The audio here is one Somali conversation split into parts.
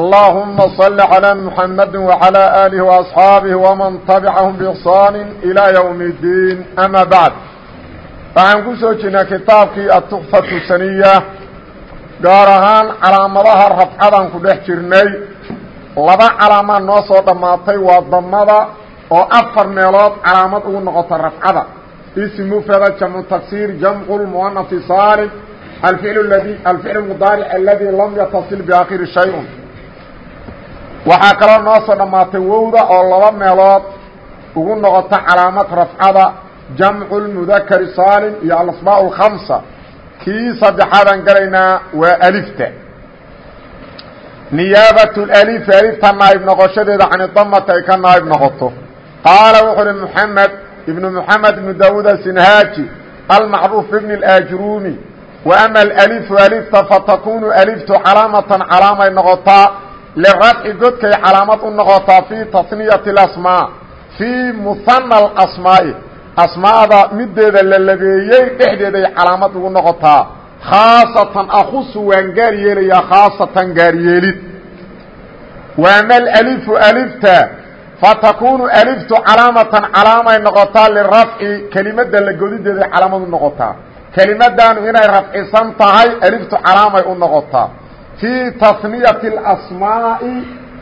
اللهم صل على محمد وعلى آله وأصحاabه ومن تبعهم بإحsaan إلى يوم الدين أmا baعd waxaan ku soo jirnay kitaabkii aلتuxfaةu saniya gaar ahaan calaamadaha rafcadan ku dhex jirnay laba calaamaa noo soo dhammaatay waa damada oo afar meelood calaamad ugu noqota rafcada ism mfrada jamcu tagsir jamcu muanafi saalim alficl mudaaric aladi lam yataصil بaakiri shayء waxaa kaloo noo soo dhammaatay wowda oo laba meelood ugu noqota calaamad rafcada jamcu lmudakari saalim iyo alasmaa alkhamsa kii saddexaadaan galaynaa waa alifta. Niyaabat lif alifta naayib noqoshadeeda can idamata ay ka naayib noqoto. Qaala wuxuu uhi moxamed ibnu moxamed ibnu daawuud asinhaaji almacruuf bibni اlaajruumi wa ama alalifu alifta fatakunu aliftu calaamatan calaamay noqotaa lirafci godkay calaamad u noqotaa fii tasniyati اasmaa fii muhana اasmaa'i asmaada mideeda la labeeyey dhexdeeday calaamad ugu noqotaa khaasatan akusu waan gaar yeelayaa khaasatan gaaryeelid waama alalifu alifta fatakunu aliftu calaamatan calaamay noqotaa lirafci kelimada la godideeday calaamad u noqotaa kelimadaanu inay rafcisan tahay aliftu calaamay u noqotaa fii tasniyati اlasmaa'i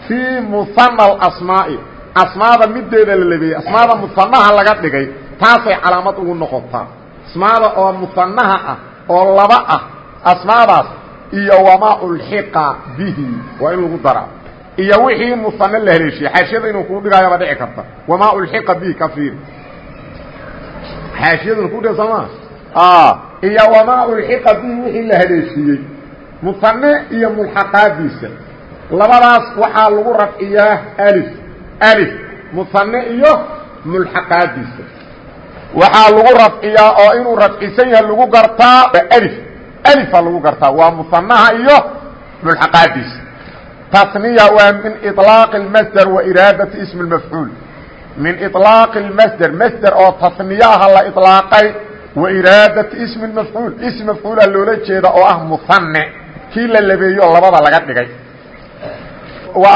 fii muhana اlasmaa'i asmaada mideeda la labeeyey asmaada muhanaha laga dhigay taasay calaamad ugu noqotaa asmaada oo muhanaha ah oo laba ah asmaadaas iyo wamaa ulxiqa bihi waa in lagu daraa iyo wixii muhane la haleeshiyey xaashiyada inuu kuu dhigaayo ba dhici karta wamaa ulxiqa bihi ka fiiri xaashiyaduna kuu dhiga sooma iyo wamaa ulxiqa bihi wixii la haleeshiiyey muhane iyo mulxaqaadiisa labadaas waxaa lagu rafciyaa alif alif muhane iyo mulxaqaadiisa waxaa lagu rafciyaa oo inuu rafcisan yahay lagu gartaa alif alifaa lagu gartaa waa muhanaha iyo mulxaqaadiisa tasniya waa min iطlaaqi اmasder wa iraadati ismi اmafcuul min iطlaaqi اmasder masder oo tasniyaha la iطlaaqay wa iraadati ismi mafcuul ism mafcuula loola jeeda oo ah muhane kii la labeeyo labada laga dhigay.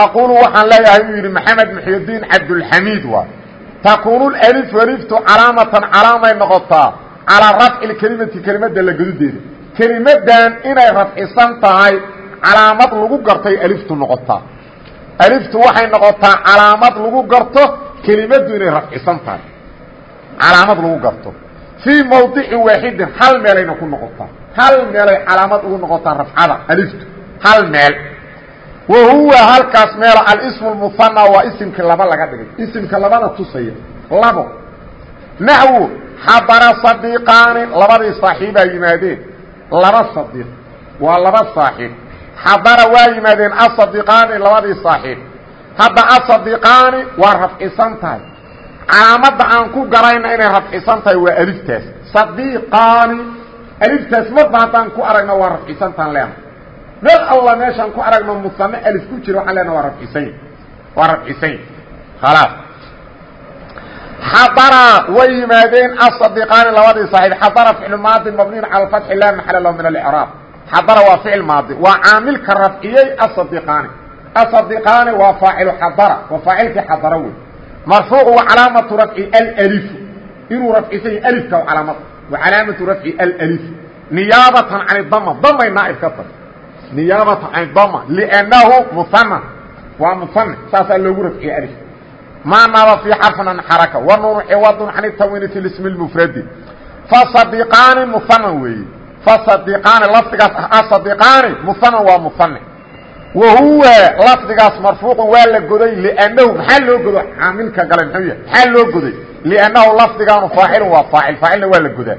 Aqulu waxaan leeyahay uu yidhi maxamed muxyidiin cabdulxamiid waa takuunu alifu aliftu calaamatan calaamay noqotaa calaa rafci kelimati kelimada la godudeeda kelimadan inay rafcisan tahay calaamad lagu gartay aliftu noqotaa. Aliftu waxay noqotaa calaamad lagu garto kelimadu inay rafcisan tahay. Calaamad lagu garto fii mawdicin waaxidin hal meelayna ku noqotaa. Hal meelay calaamad ugu noqotaa rafcada aliftu. Hal meel. Wa huwa halkaas meela alismu lmuhana waa isimkii laba laga dhigay. Isimka labada tusaya labo. Naxwu xadara sadiiqaani labadii saaxiibaa yimaadeen. Laba sadiiq waa laba saaxiib. Xadara waa yimaadeen asadiiqaani labadii saaxiib. Hadda asadiiqaani waa rafcisan tahay calaamadda aan ku garayna inay rafcisan tahay waa aliftaas. Sadiiqaani aliftaas marba haddaan ku aragna waa rafcisantaan leena meel alla meeshaan ku aragno musame alif ku jira waxaan leena waa rafcisany waa rafcisany khalaas. Xadara way yimaadeen asadiqaani labadii saaxiib. Xadara ficlu maadi mabniyn cala alfatxi laa maxala lahu min alcraab xadara waa ficil maadi. Waa caamilka rafciyey asadiqaani asadiqaani waa faacilu xadara. Waa faacilkii xadara wey marfuucu wa calaamatu rafci allifu inuu rafcisany alifka calaamad. Wa calaamatu rafci allifu niyaabatan can dama damay naaib ka tahy niyaabata can dama lnahu muhana waa muhane saasaa loogu rafciye alif. Maa naaba fii xarfan xaraka. Wa nuunu ciwadun can itawini fi ismi lmufradi fasadiqaani muhanan weeye fasadiqaani lafdigaas asadiqaani muhanan waa muhane wa huwa lafdigaas marfuuqun waa la goday lnahu maxaa loo godo caamilka gale muxuu yahay maxaa loo goday? Liannahu lafdigaanu faacilun waa faacil faacilna waa la godaa.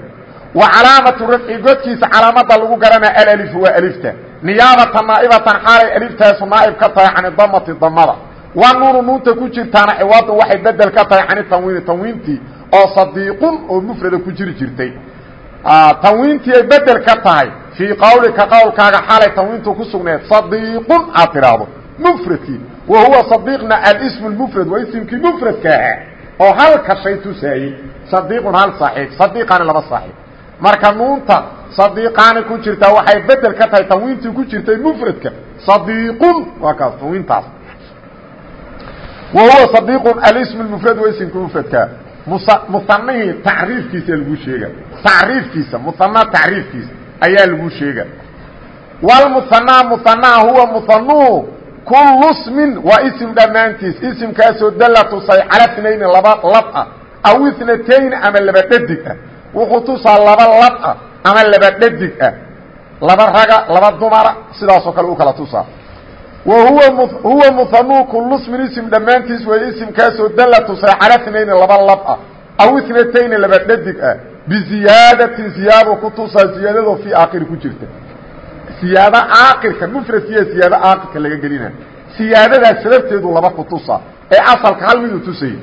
Wa calaamatu rafci godkiisa calaamada lagu garanaa alalifu waa alifta. Niyaabatan naaibatan xaalay aliftaasu naaib ka tahay can damati damada waa nuunu nuunta ku jirtaana ciwaadu waxay bedel ka tahay can tanwiini oo sadiiqun oo mufrada ku jirtay. Tanwiintii ay bedel ka tahay fii qawlika qowlkaaga xalay tanwiintu ku sugneed sadiiqun aad tidhaahdo mufradkii wa huwa sadiiqna alismu lmufrad waa isimkii mufradka ahaa oo halka shay tusaayey sadiiqun hal saaxiib sadiiqaani laba saaxiib. Marka nuunta sadiiqaani ku jirtaa waxay bedel ka tahay tanwiintii ku jirtay mufradka sadiiqun waa kaas tanwiintaas. Wa huwa sadiiqun alism mufrad waa isimka mufradka. Musanihii ayaa lagu sheega wlmusanaa musanaha huwa musanuhu kullu smin waa isim dhammaantiis. Isimkaasoo dalla tusay cala tnayni laba lab ah aw itnatayni ama laba dhadig ah. Wuxuu tusaa laba lab ah ama laba dhadig ah. Laba raga laba dumara sidaasoo kale u kala tusaa. Wa huwa muhanuu kullu smin isim dhammaantiis way isimkaasoo dalla tusay cala tnayni laba lab ah aw itnatayni laba dhadig ah biziyaadatin ziyaado ku tusaa ziyaadadoo fii aakhiri ku jirta siyaado aakirka mufradkiiya siyaado aakirka laga gelina siyaadadaas sababteedu laba ku tusa ee asalka hal midu tusay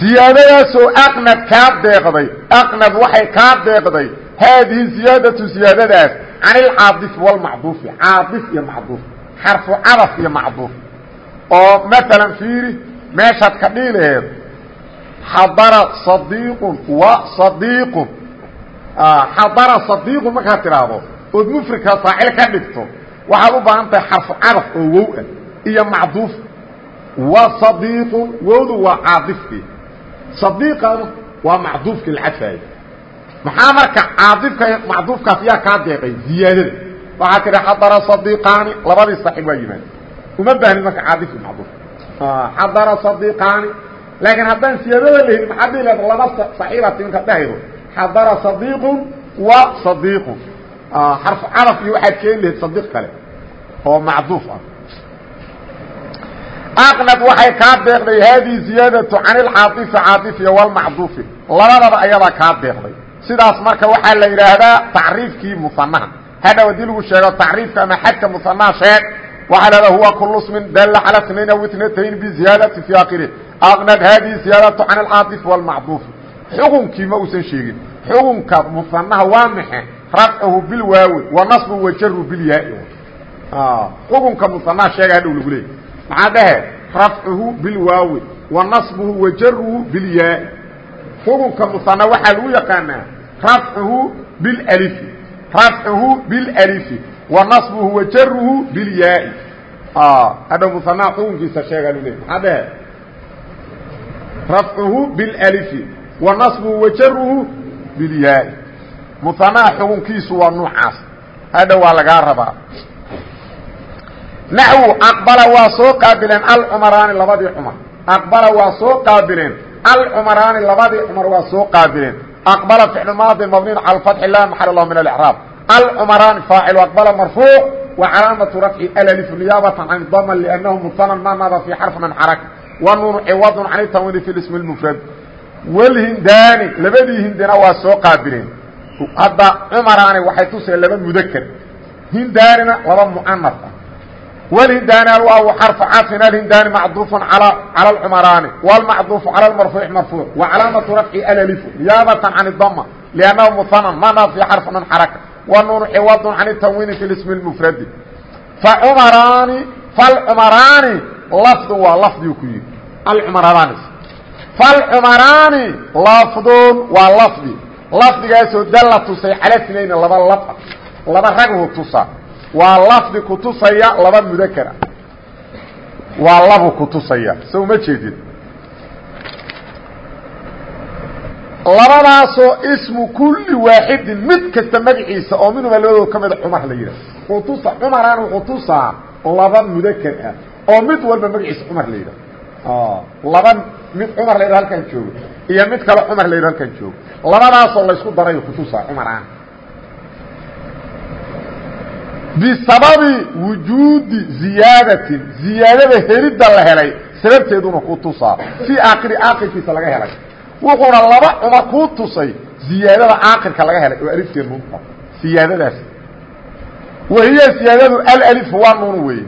ziyaadadaasoo aqnad kaa deeqday aqnad waxay kaa deeqday haadihi ziyaadatu ziyaadadaas can ilcaadif walmacduufi caadif iyo macduuf xarfu cadaf iyo macduuf oo maalan fiiri meeshaad ka dhihi laheed xadara sadiiqun wa sadiiqun. Xadara sadiiqun markaad tidhaahdo ood mufridka faacil ka dhigto waxaad u baahan tahay xarfu cadaf oo wow ah iyo macduuf. Wa sadiiqun wowdu waa caadifkii sadiiqana waa macduufkii la cadfaayo maxaa marka caadifka macduufkaas yaa kaa deeqay? Ziyaadada. Waxaa tidhi xadara sadiiqaani labadii saaxiib waa yimaada uma baahnid marka caadifkii macduuf. Xadara sadiiqaani laakiin haddaan siyaadada la helin maxaa dhihi lahda laba saaxiibaad timinka dhahaydo xadara sadiiqun wa sadiiqun xarfu cadaf iyo waxaad keeni lahayd sadiiq kale oo macduuf ah aqnad waxay kaa deeqday haadihi ziyaadatu can ilcaaifi caaifiya walmacduufi labadaba ayadaa kaa deeqday sidaas marka waxaa la yidhaahdaa tacriifkii musanaha hadhow haddii lagu sheego tacriifka ama xadka musanaha sheeg waxaa lahada huwa kulu smin dalla cala snayn aw itnatayn biziyaadati fi akhiri aqnad haadihi ziyaadatu can alcaaifi walmacduufi xukunkii ma uusan sheegin xukunka musanaha waa maxe rafcuhu bilwaawi wa nasbu wajaru bilyaai xukunka musanaha sheega hadhow lagu leeyay maxaa dhahe rafcuhu bilwaawi wa nasbuhu wa jaruhu bilyaai xukunka musana waxaa lagu yaqaanaa rafcuhu bilalifi rafcuhu bilalifi wa nasbuhu wa jaruhu bilyaai hadhow musanaha xukunkiisa sheegaa leey maxaa dhahe rafcuhu bilalifi wa nasbuhu wa jaruhu bilyaai musanaha xukunkiisu waa nuucaas hadhow waa lagaa rabaa naxwu aqbala waa soo qaabileen alcumaraani labadii cumar aqbala waa soo qaabileen alcumaraani labadii cumar waa soo qaabileen aqbala ficlu maadi mabniin cala fatxi la maxal lahu min alcraab alcumaraani faacilu aqbala marfuuc wa calaamatu rafci alalifu niyaabatan can dama liannahu musanan ma nada fi xarf man xaraka wa nuunu ciwadun can itanwiini fi ismi lmufrad walhindaani labadii hindina waa soo qaabileen hadda cumaraani waxay tuseen laba mudaker hindaanina laba mu'anas ah والهndاn alwaaw xرف caطفin alhindاni macطوف calى الcmraani والmacطوف calى المarفوuع marفوuع وcalaamaةu رفci alألف نiyaabaة عan الdmة لأnnahu mثنn mana في xرف min xaركة wnun xiwadun can tanwiini fi smi mfradi aumaraani alcumaraani lafdu waa lafdiu ku yidhi alcumaraaanis falcumaraani lafdun waa lafdi lafdigaasoo dalla tusay cala tnayni laba lab laba raghu tusa waa lafdi kutusaya laba mudakara waa labu kutusaya soo ma jeedin labadaasoo ismu kuli waaxidin mid kasta magaciisa oo minhuma labadooda ka mida cumar la yidhah wuxuu tusaa laba mudaker ah oo mid walba magaciisa cumar la yidhah laba mid cumar la yidhah halkan joogo iyo mid kale cumar la yidhah halkan joogo. Labadaasoo laysku darayo kutusaa cumaraan bisababi wujuudi ziyaadatin ziyaadada helidda la helay sababteeduna ku tusaa fii aakhiri aakhirkiisa laga helay wuxuuna laba cumar kuu tusay ziyaadada aakhirka laga helay oo alifteed nuunta siyaadadaas wahiya siyaadadu alalifu waa nuun weeye.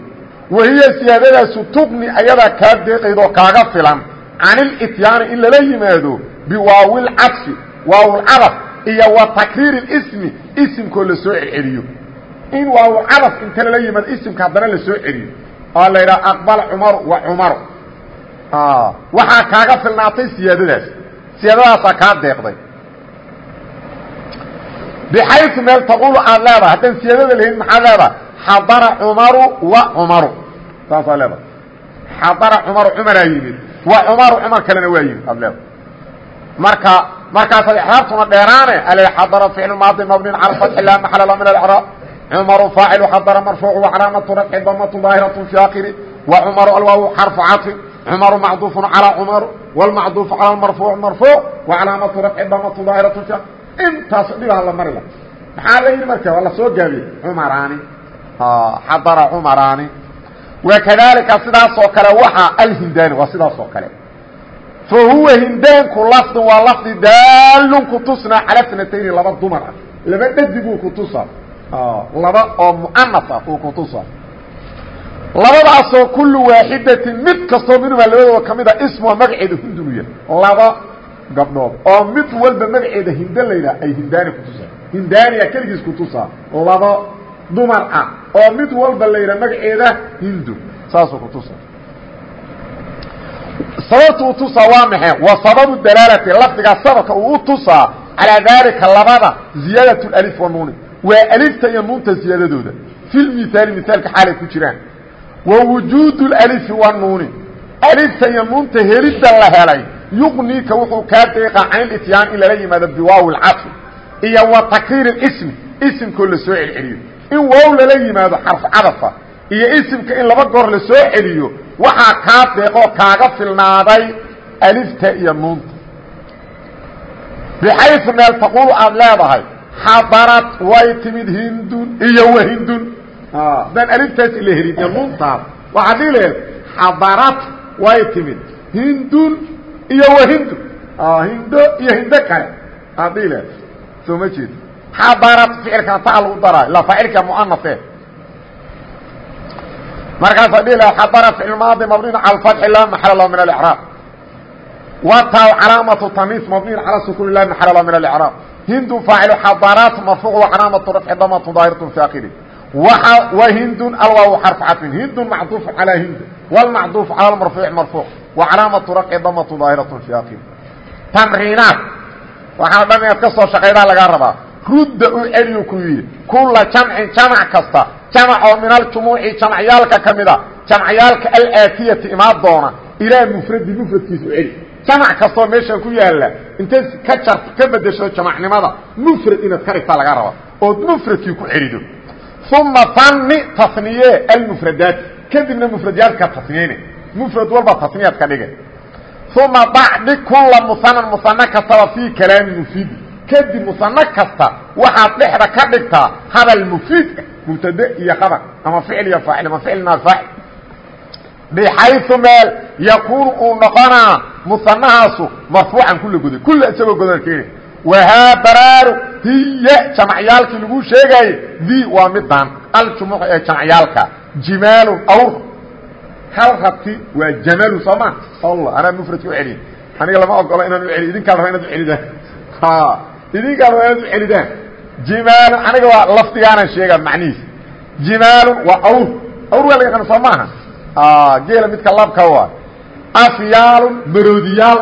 Wahiya siyaadadaasu tuqni ayadaa kaa deeqaydoo kaaga filan. Can ilityaani in lala yimaado biwaawilcadfi waawlcadaf iyo wa takriiri ismi isimkoo la soo celceliyo. In waawlcadaf inta lala yimaado isimka haddana la soo celiyo. Oo la yidhaha aqbal cumaru wa cumaru waxaa kaaga filnaatay siyaadadaas siyaadadaasaa kaa deeqday. Bxayu meel taqulu aad leedahay haddaan siyaadada lahayn maxaad leedahay? Xadara cumaru wa cumaru. Saasaa leedahay. Xadara cumaru cumaraa yimid. Wa cumaru cumar kalena waa yimid aad leedahay. Marka markaasaad ixraabtuna dheeraane ale xadara ficlu maadi mabnin cala fatxi laa maxala la min alcraab cumaru faacilu xadara marfuuc wacalaamatu rafci damatu daahiratu fi akiri wa cumaru alwaawu xarfu caطfin cumaru macduufu calaa cumaru wlmacduufu cala marfuuc marfuuc wacalaamatu rafci damatu daahiratu fi intaas dhibaha la mari la maxaa la yidhi marka waa la soo gaabiyey cumaraani xadara cumaraani wakadalika sidaasoo kale waxaa alhindani waa sidaas oo kale fa huwa hindaanku lafdin waa lafdi daalun kutusna cala snatayni laba dumar ah laba dhadiguu kutusa laba oo muanas ah uu kutusa labadaasoo kullu waaxidatin mid kastoo minhumaa labadooda ka mid a ismuha magaceeda hundunuya laba gabdhood oo mid walba magaceeda hindo laydhaha ay hindaani kutusaa hindaaniya keligiis kutusaa laba dumar ah oo mid walba laydhaha magaceeda hindu saasuu kutusaa sababtu u tusaa waa maxay? Wa sababu dalaalati lafdigaa sababka uu u tusaa calaa daalika labada ziyaadatu alif wa nuuni. Waa alifta iyo nuunta ziyaadadooda fi lmithaali mithaalka xaalay ku jiraan wawujuud alifi wanuuni alifta iyo nuunta helidda la helay yuqniika wuxuu kaa deeqa cayn ityaan in lala yimaado biwaawi lcafi iyo wa takriiri ismi isimkoo la soo celceliyo. In waaw lala yimaado xarf cadafa iyo isimka in laba goor la soo celiyo waxaa kaa deeqoo kaaga filnaaday alifta iyo nuunta bixayu meel taquulu aada leedahay xadarat way timid hindun iyo wahindun haddaan aliftaas ila helin iyo nuuntaas waxaad dhihi laheed xadarad way timid. Hindun iyo whindo hindo iyo hindo kale. Aad dhihi laha soo ma jeed xadarad ficilkana taa lagu daraa ilaa faacilka muanase markaasaa dhihi laha xadara ficil maadi mabniin cala alfatxi laa maxala lahu min alicraab wataw calaamatu tamiis mabniin cala sukuni laa maxala lahu min alicraab hindu faacilu xadaraat marfuuc calaamatu rafci damatu daahiratu fi akiri whindun alwaaw xarfu cadfin hindun macduufu calaa hind. Wlmacduufu cala marfuuci marfuuc wa calaamatu rafci damatu daahiratu fi akir tamriinaat waxaana dhan inaad ka soo shaqaydaa lagaa rabaa. Rudda u celiyu ku yidhi. Kula jamcin jamac kasta. Jamac oo min aljumuuci jamacyaalka ka mida. Jamacyaalka alaatiyati imaan doona. Ilaa mufradi mufradkiisa u celi jamac kastoo meeshan ku yaalla intay ka jar ka bedesho jamacnimada. Mufrad inaad ka dhigtaa lagaa rabaa. Ood mufradkii ku celido uma tani taniye almufradaat kadibna mufradyaadka taniyeyne mufrad walba taniyaad ka dhige uma dacdi kula musanan musano kastaba fii kalaami mufiidi kadib musano kasta waxaad dhexda ka dhigtaa hadal mufiid mubtade iyo qabar ama ficil iyo faacil ama ficilna faacil bxayu meel yakuunu uu noqonaa musanahaasu marfuucan kula goday kula isagoo godan keeni wahaa baraaru hiya jamacyaalkii lagu sheegaaye di waa midaan aljumuc ee jamacyaalka jimaalun awr hal rabti waa jamalu soo ma allah anaa mufradka u celiy aniga lama ogolo inaan u celiy idinkaa raba inaad ucelidaan idinkaa raba inaad ucelidaan jimaalun aniga waa lafdigaanan sheegaa macnihiis jimaalun waa awr awr waa la yaqaana soo maaha geela midka labka waa afyaalun maroodiyaal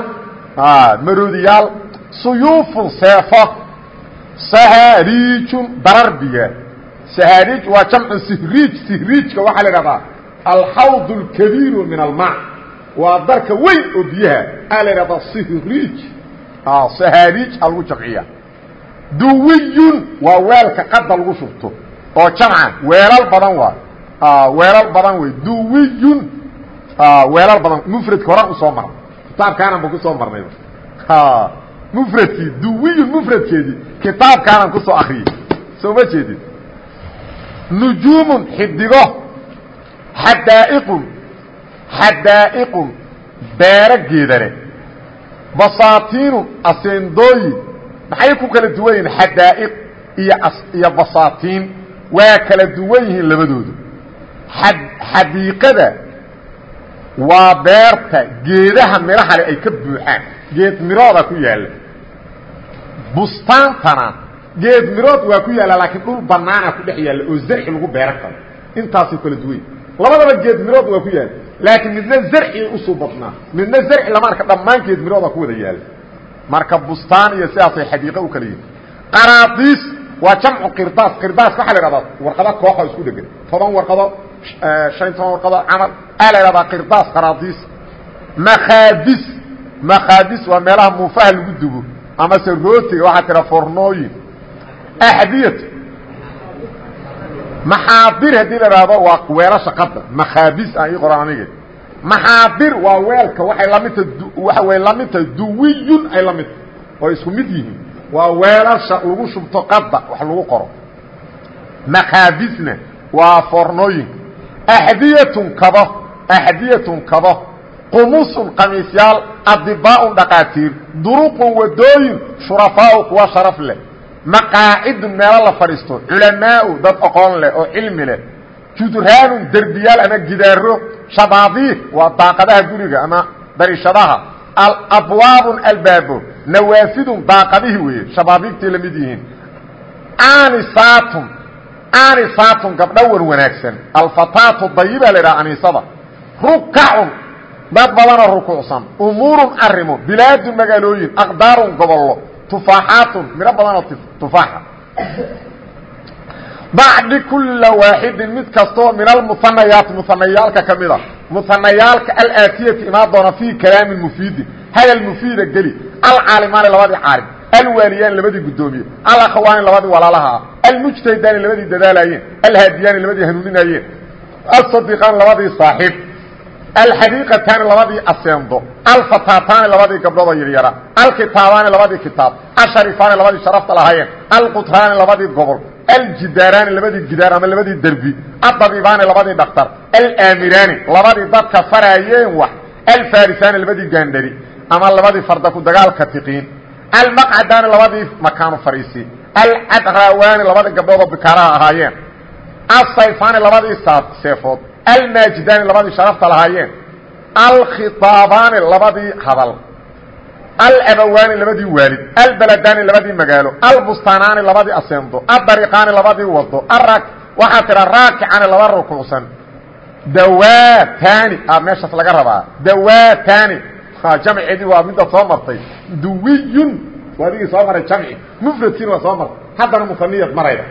maroodiyaal suyuufun seefo sahariijun dararbiga sahariij waa jamcu sihriij sihriijka waxaa la idhahdaa alxawd اlkabiiru min almaa waa darka weyn oo biyaha aa la idhahdaa sihriij sahariij a lagu jamciya duwiyun waa weelka qada lagu shubto oo jamca weelal badan waa weelal badan wey duwiyun weelal badan mufradka horan u soo marnay kitaabkaanan ba ku soo marnay mfradkii duwiyun mfradkeedii kitaabkaanan ku soo akriyey soo ma jeedin? Nujuumun xidigo. Xadaa'iqun. Xadaa'iqun. Beero geedane basaatiinun aseendooyin. Maxay ku kala duwan yihiin xadaa'iq iyo iyo basaatiin? Waa kala duwan yihiin labadoodu. Xadiiqada waa beerta geedaha midhahale ay ka buuxaan. Geed mirooda ku yaalla bustaantana geed mirood waa ku yaalla laakiin dhul banaana ku dhex yaalla oo zarci lagu beeran karo. Intaasuu kala duway labadaba geed mirood waa ku yaalla laakiin midna zarciay usuu badnaa. Midna zarci lama arka dhammaan geed mirooda ku wada yaalla marka bustaan iyo sidaasay xadiiqo u kala yihiin qaraadiis waa jamcu qirdaas. Qirdaas waxaa la ihahdaa warqado kooxoo isku dhegan toban warqado shan toban warqado camal. Aa la ihahdaa qirdaas qaraadiis makhaabis makhaabis waa meelaha muufaha lagu dubo amase rootiga waxaa tira fornooyin axdiyatu maxaadir haddii la ihahdo waa weelasha qada makhaabis aan ii qoran aniga maxaadir waa weelka waay lamidta waxa way la mid tahay duwiyun ay la mid tahay oo isku mid yihiin. Waa weelasha lagu shubto qada wax lagu qoro. Makaabisna waa fornooyinka axdiyatun kabo axdiyatun kabo qumusun qamiisyaal adibaaun dhaqaatiir duruqun wadooyin shurafaau kuwa sharaf leh maqaacidun meelo la fadhiisto culamaau dad aqoon leh oo cilmi leh judraanun derbiyaal ama gidaaro shabaadiid waa daaqadaha guriga ama darishadaha abwaabun albaabo nawaafidun daaqadihii weeye shabaadiigtay la mid yihiin. Anisatun anisatun gabdho wan wanaagsan alfataatu dayiba la idhaha aniisada rukacun dad badanoo rukuucsan. Umuurun arimo bilaadun magaalooyin. Aqdaarun gobollo. Tufaaxaatun. Midho badanoo tufaaxa. Bacdi kula waaxidin. Mid kastoo min almuanayaat muanayaalka ka mida. Muanayaalka alaatiyati imaan doona fii kalaamin mufiidin hadal mufiida geli. Alcaalimaani labadii caalim. Alwaaliyaani labadii guddoomiye alakhawaani labadii walaalaha. Ah almujtahidaani labadii dadaalaayeen alhaadiyaani labadii hanuuninayeen asadiqaani labadii saaxiib alxadiiqataani labadii aseendo alfataataani labadii gabdhoodoo yaryara alkitaabaani labadii kitaab asharifaani labadii sharafta lahaayeen alqutraani labadii gobol aljidaaraani labadii gidaar ama labadii derbi adabibaani labadii dhaktar alaamiraani labadii dadka faraayeen wax alfarisaani labadii gaandhari ama labadii farda ku dagaalka tiqiin almaqcadaani labadii makaanu fariisi alcadraawaani labadii gabdhoodoo bikaaraha ahaayeen asayfaani labadii seefood almaajidaani labadii sharafta lahaayeen. Alkhitaabaani labadii hadal. Alabawaani labadii waalid. Albaladaani labadii magaalo. Albustaanaani labadii aseendo adariqaani labadii wado waxaa tira raakicani laba rukuucsan dawatani a meeshaas laga rabaa. Dawatani jamceedii waa midda soo martay. Duwiyun waa adigii soo maray jamci. Mufradkiina waa soo martay. Haddana musaniyad marayda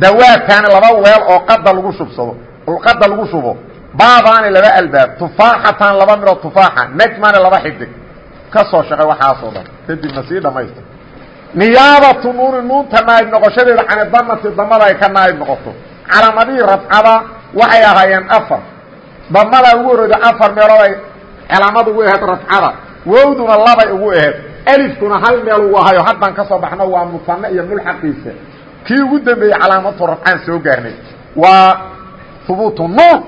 dawatani laba weel oo qada lagu shubsado qada lagu shubo baabaani laba albaab tufaaxatan laba midoo tufaaxa najmani laba xidig. Ka soo shaqay waxaasoo dhan kadibna sii dhamaysta. Niyaabatu nuuni nuunta naayib noqoshadeeda canidamati damada ay ka naayib noqoto. Calaamadihii rafcada waxay ahaayeen afar. Damada ugu horeyda afar meelood ay calaamad ugu aheyd rafcada. Wowduna labay ugu aheyd alifkuna hal meel ugu ahayo haddaan ka soo baxno waa musane iyo mulxaqiisa kii ugu dambeeyey calaamatu rafcaan soo gaarnay waa hubuutu nuun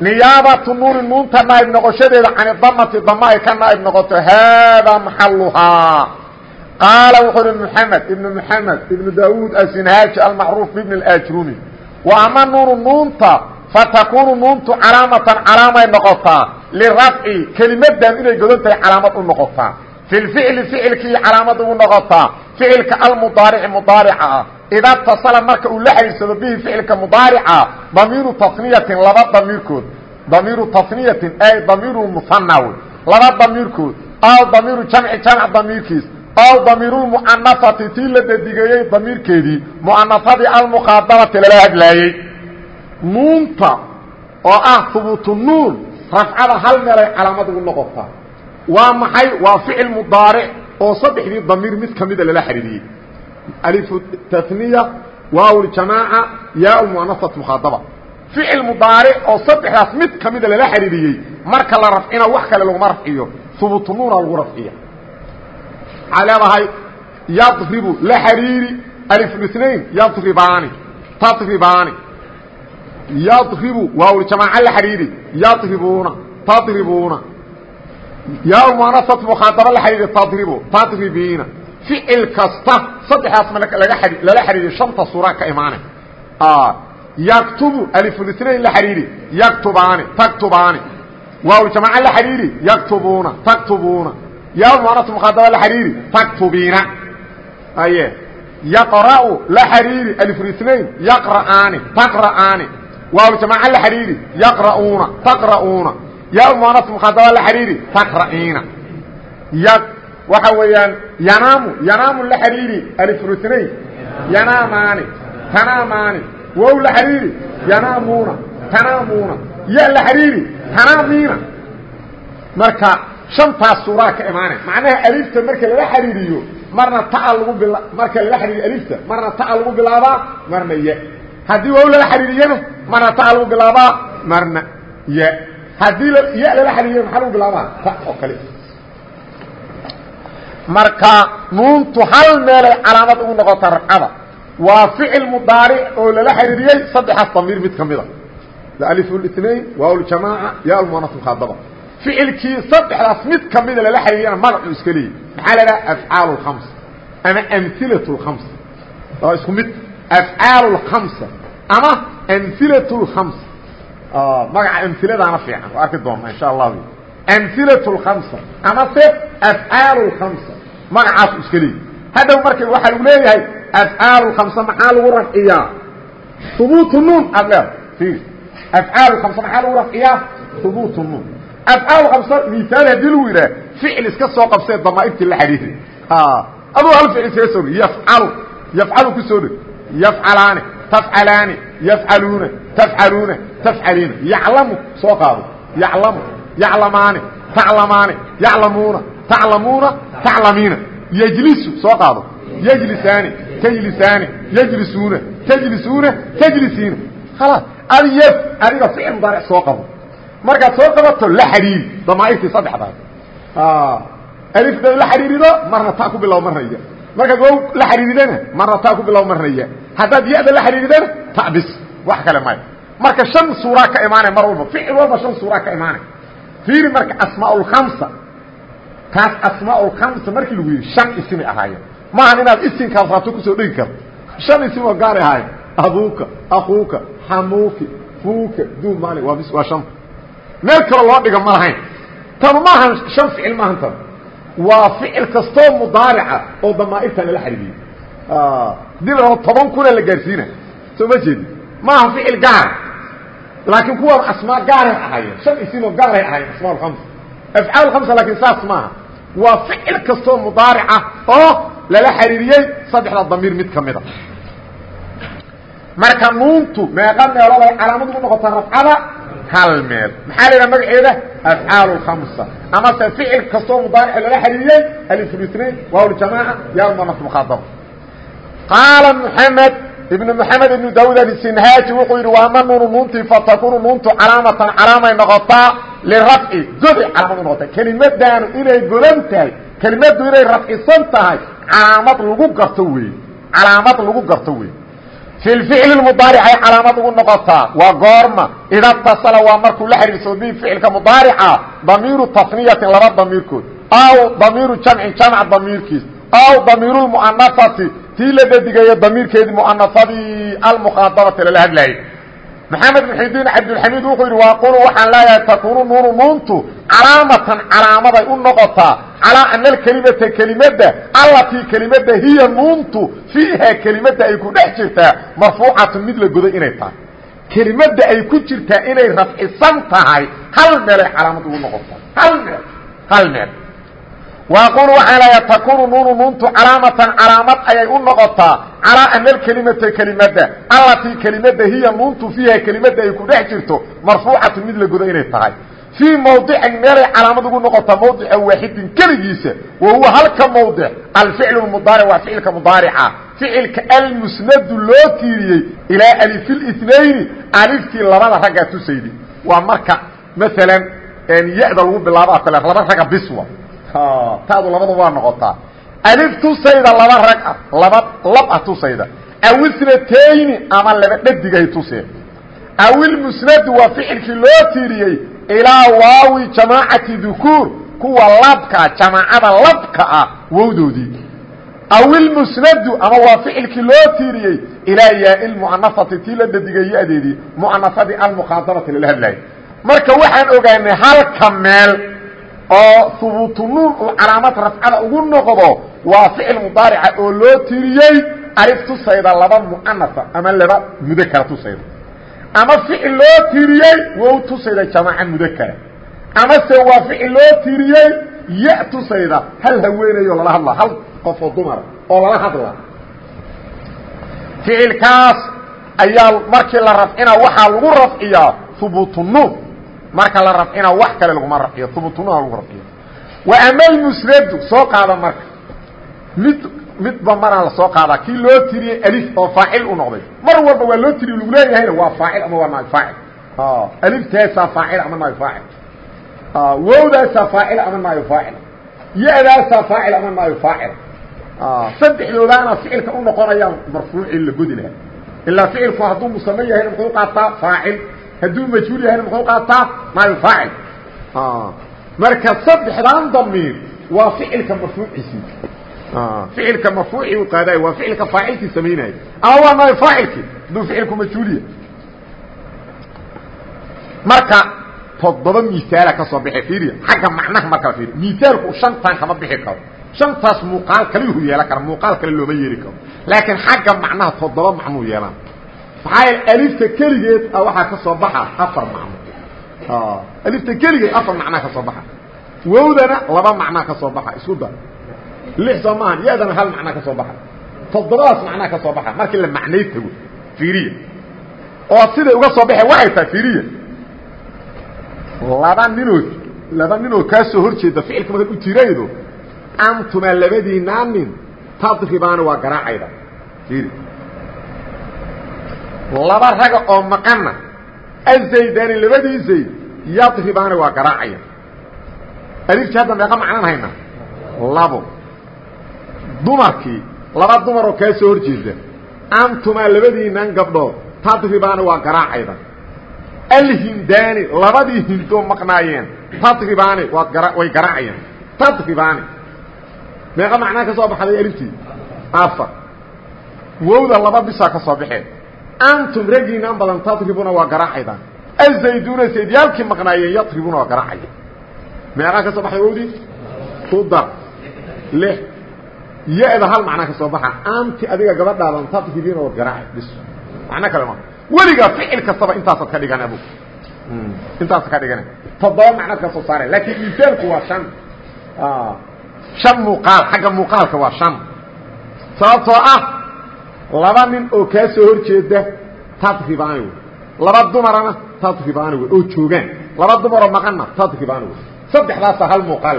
niyaabatu nuuni nuunta naaib noqoshadeeda canidamati dama ay ka naaib noqoto haadaa maxaluhaa qaala wuxuu uhi mxamed ibnu mxamed ibnu daawuud asinhaaji almacruuf bibn اajrumi wa ama nuunu nuunta fatakunu nuuntu calaamatan calaamay noqotaa. Lirafci kelimadan inay godan tahay calaamad u noqotaa. Fi lficli ficilkii calaamad ugu noqotaa. Ficilka almudaarici mudaarica ah idaa tasala marka uu la xidhiidsado bihi ficilka mudaarica damiiru tasniyatin laba damiirkood damiiru tasniyatin ay damiiru musanna wey laba damiirkood aw damiiru jamci jamc damiirkiis aw damiirulmu'anafati tii la dadigeeyey damiirkeedii mu'anafadii almukhaadabati lala hadlaayey nuunta oo ah hubuutu nuun rafcada hal meelay calaamad ugu noqotaa waa maxay waa ficil mudaaric oo saddexdii damiir mid kamida lala xidhiidiyey alifu taniya waaw ljamaaca yaa muanasat mukhaadaba ficil mudaaric oo saddexdaas mid kamida lala xidhiidiyey marka la rafcina wax kale laguma rafciyo hubuutu nuuna lagu rafciya waxaa leedahay yadribu la xariiri alifnain yadribaani tadribaani yadribu waawljamaaca la xariiri yadribuuna tadribuuna yaa muanasat mukhaadaba la xariiri tadribu tadribiina ficil kasta saddexdaas ma lala xariiriyo shanta suura ka imaanay yaktubu alifulinayn la xidhiiri yaktubaani taktubaani. Waawljamaaca la xidhiiri yaktubuuna taktubuuna. Yaa muanas mukhaadaba la xidhiiri taktubiina. Aye yaqra'u la xidhiiri alifulinayn yaqra'aani taqra'aani. Waawljamaaca la xidhiiri yaqra'uuna taqra'uuna. Yaa muanas mukhaadaba la xidhiiri taqra'iina waxa weeyaan yanaamu yanaamu la xidhiiri alifulinayn yanaamaani tanaamaani wow la xidhiiri yanaamuuna tanaamuuna. Ya la xidhiiri tanaamiina. Marka shantaas suuraa ka imaanay macnaha alifta marka lala xidhiiriyo marna taa lagu bila marka lala xidhiiriyo alifta marna taa lagu bilaabaa marna ya. Haddii wow lala xidhiiriyana marna taa lagu bilaabaa marna ya. Haddii ya lala xidhiiriyo maxaa lagu ta oo kale marka nuuntu hal meelay calaamad ugu noqota rafcada waa ficil mudaaric oo lala xiriiriyey saddexaas damiir mid ka mida alif ااثnain waaw اjamaaca ya muanas mukhaadaba ficilkii saddexdaas mid kamida lala xiriiriyana magacuu iska leeyay maxaa la dhaha afcaal اkhams ama amhilaة اkhams waa isku mid afcaal اkhamsa ama amhilaة اkhams magaca amhiladaana fiican waa arki doona insha allah amhilaة اkhamsa ama se afcaal اkhamsa magacaasu iska hadhow marka waxaa lagu leeyahay afcaal khamsa maxaa lagu rafciyaa? Hubuutu nuun aad leeda afcaal khamsa maxaa lagu rafciyaa? Hubuutu nuun. Afcaal khamsa misaal haddii lagu yidhaha ficil iska soo qabsee damaairtii la xidhiiri aduu hal ficil iskaga soo yafcalu yafcalu ku soo dhig yafcalaani tafcalaani yafcaluuna tafcaluuna tafcaliina yaclamu. Soo qaado. Yaclamu. Yaclamaani. Taclamaani. Yaclamuuna taclamuuna taclamiina yjlisu soo qaado. Yjlisaani tjlisaani yjlisuuna tjlisuuna tjlisiina khalaas ad y adiga ficil mudaaric soo qabo. Markaad soo qabato la xidhiiri damaairtii saddexdaas alifda la xidhiirido marna taa ku bilow marna ya markaad wow la xidhiiridana marna taa ku bilow marna ya haddaad ya-da la xidhiiridana ta bis wax kale maya marka shan suuraa ka imaanay mar walba ficil walba shan suuraa ka imaanay fiiri marka asmaa lkamsa taas asmaa lkamsa markii lagu yidhi shan isimay ahaayeen maahan inaad isimkaas rabto ku soo dhegi karto shan isimoo gaaray ahaayeen abuuka akuuka xamuuki fuuka duub maali waa bis waa shanta meel kaloo loo dhiga ma lahayn. Tanu maahan shan ficil maahan tanu waa ficil kastoo mudaarica oo damaairtan lala xariiriyo haddii la rabo toban kuna la gaarsiina. Soo ma jeedi. Maaha ficil gaara laakiin kuwa asmaa gaaray ahaayeen shan isimoo gaaray ahaayeen asmaa lkamsa afcaal kamsa laakiin saas maaha. Waa ficil kastoo mudaarica oo lala xiriiriyey saddexda damiir mid ka mida marka nuuntu meeqa meelood ay calaamad ugu noqotaa rafcada hal meel. Maxaa la yidhaha magaceeda? Afcaal khamsa. Amase ficil kastoo mudaarica lala xiriiriyey alifulitnain waaw ljamaaca yaa muanas mukhaadaba qaala muxamed ibn mxamed ibn daud asinhaaji wuxuu yidhi waama nuunu nuuntii fatakunu nuuntu calaamatan calaamay noqotaa lirafci goday calaamad u noqota kelimadaanu inay godan tahay kelimadu inay rafcisan tahay calaamad lagu garto wey calaamad lagu garto wey fi ficli mudaaricay calaamad ugu noqotaa waa goorma ida tasala waa markuu la xiriirsado bi ficilka mudaarica damiiru tasniyatin laba damiirkood aw damiiru jamcin jamc damiirkiis aw damiiru muanasati tii la dhadigeeyo damiirkeedii maxamed muxidiin cabdilxamiid wuxuu yidhi waaqulu waxaan leeyahay takuunu nuunu nuuntu calaamatan calaamaday u noqotaa calaa ana alkelimata kelimadda allatii kelimada hiya nuuntu fiiha kelimadda ay ku dhex jirtaa marfuucatun mid la goday inay tahay. Kelimadda ay ku jirtaa inay rafcisan tahay hal meelay calaamad ugu noqotaa waaqulu waxaan leeyahay takuunu nuunu nuuntu calaamatan calaamad ayay u noqotaa. Calaa ana alkelimata kelimada allatii kelimada hiya nuuntu fiiha kelimada ay ku dhex jirto marfuucatu mid la godo inay tahay. Fii mawdicin meelay calaamad ugu noqotaa mawdica waaxidin keligiisa wa huwa halka mawdic alficlu mudaaric waa ficilka mudaarica. Ficilka almusnadu loo tiiriyey ilaa alifilitnayni aliftii labada raggaa tusaydi waa marka maalan ya-da lagu bilaabo kale laba raga biswa taadu labada waa noqotaa. Alif tusayda laba rag ah laba lab ah tusayda. Awisnatayni ama laba dhadigay tuseen awilmusnadu waa ficilkii loo tiiriyey ilaa waawi jamaacati dukuur kuwa labkaa jamaacada labka ah wowdoodii. Aw ilmusnadu ama waa ficilkii loo tiiriyey ilaa yaai lmu'anafati tii la dadigay ya-deedii mu'anafadii almukhaadabati marka waxaan ogaanay halka meel oo hubuutu nuun uu calaamad rafcada ugu noqdo waa ficil mudaarica oo loo tiiriyey alif tusayda laba mu'anafa ama laba mudakara tusayda ama ficil loo tiiriyey wow tusayda jamaaca mudakara amase waa ficil loo tiiriyey ya tusayda hal haweenayo lala hadla hal qofoo dumara oo lala hadla. Ficilkaas ayaa markii la rafcina waxaa lagu rafciyaa hubuutu nuun marka la rafcina wax kale laguma rafciyo nuun lagu rafciyo wa ama almusnadu soo qaada marka. Mid midba maraa la soo qaadaa kii loo tiriyey alif oo faacil u noqday. Mar walba waa loo tiriye lagu leeyahayna waa faacil ama waa naab faacil. Alifteesaa faacil ama naab faacil. Wowdaasaa faacil ama naayo faacil. Ya-daasaa faacil ama naayo faacil. Saddexdoodaana ficilka u noqonayaan marfuucii la godi lahaa. Ilaa ficilku hadduu musame yahayna muxuu qaataa faacil hadduu majhuul yahayna muxuu qaataa? Naayo faacil. Marka saddexdan damiir waa ficilka marfuuciisii ficilka marfuucii u qaadayo waa ficilka faacilkii samaynayo ama waa naayo faacilkii? Hadduu ficilku majhuuliya marka toddoba misaala ka soo baxay fiiriya. Xagga macnaha markala fiiri misaalku shantan kama bixi karo. Shantaas muuqaal kaliyuhu yeelan kara muuqaal kale looma yeeli karo. Laakiin xagga macnaha toddoba macnuu yeelan maxaa yeele alifta keligeed a waxaa ka soo baxa afar macno. Alifta keligeed afar macnaa ka soo baxa. Wowdana laba macnaa ka soo baxa isku dar. Lix soo maahan ya-dana hal macnaa ka soo baxa. Toddobadaas macnaa ka soo baxa markii la macnay tago fiiriya. Oo siday uga soo baxeen waxay tahay fiiriya. Laba ninood laba ninoo kaa soo hor jeeda ficilka markaad u tiraydo antuma labadiinaa nin tadribaani waa garaacayda. Fiiri laba raga oo maqana azaydaani labadii zayd yadribaani waa garaacaya. Alifti hadda meeqa macnan haynaa labo. Dumarkii laba dumaroo kaa soo hor jeeda antumaa labadiinaan gabdhood tadribaani waa garaacayda. Alhindaani labadii hindoo maqnaayeen tadribaani waad gara way garaacayaan. Tadribaani meeqa macnaa ka soo baxday aliftii? Afar. Wowda laba bisaa ka soo baxeen antum raggiinaan badan tadribuna waa garaacaydaan azayduuna saydyaalkii maqnaayeen yadribuna waa garaacaya meeqaa ka soo baxday wowdii ku dar lix ya-da hal macnaa ka soo baxa. Anti adiga gabadhaadan tadribiina waad garaacay. Bis. Macno kale ma. Weligaa ficil kastaba intaasaad ka dhigan abu. Intaasa ka dhigana toddoba macnaad ka soo saare. Laakiin misaalku waa shan. Shan muuqaal. Xagga muuqaalka waa shan. Sababtoo ah laba nin oo kaa soo hor jeeda wey laba dumarana tadribaani wey oo joogaan. Laba dumaroo maqanna tadribaani wey saddexdaasa hal muuqaal.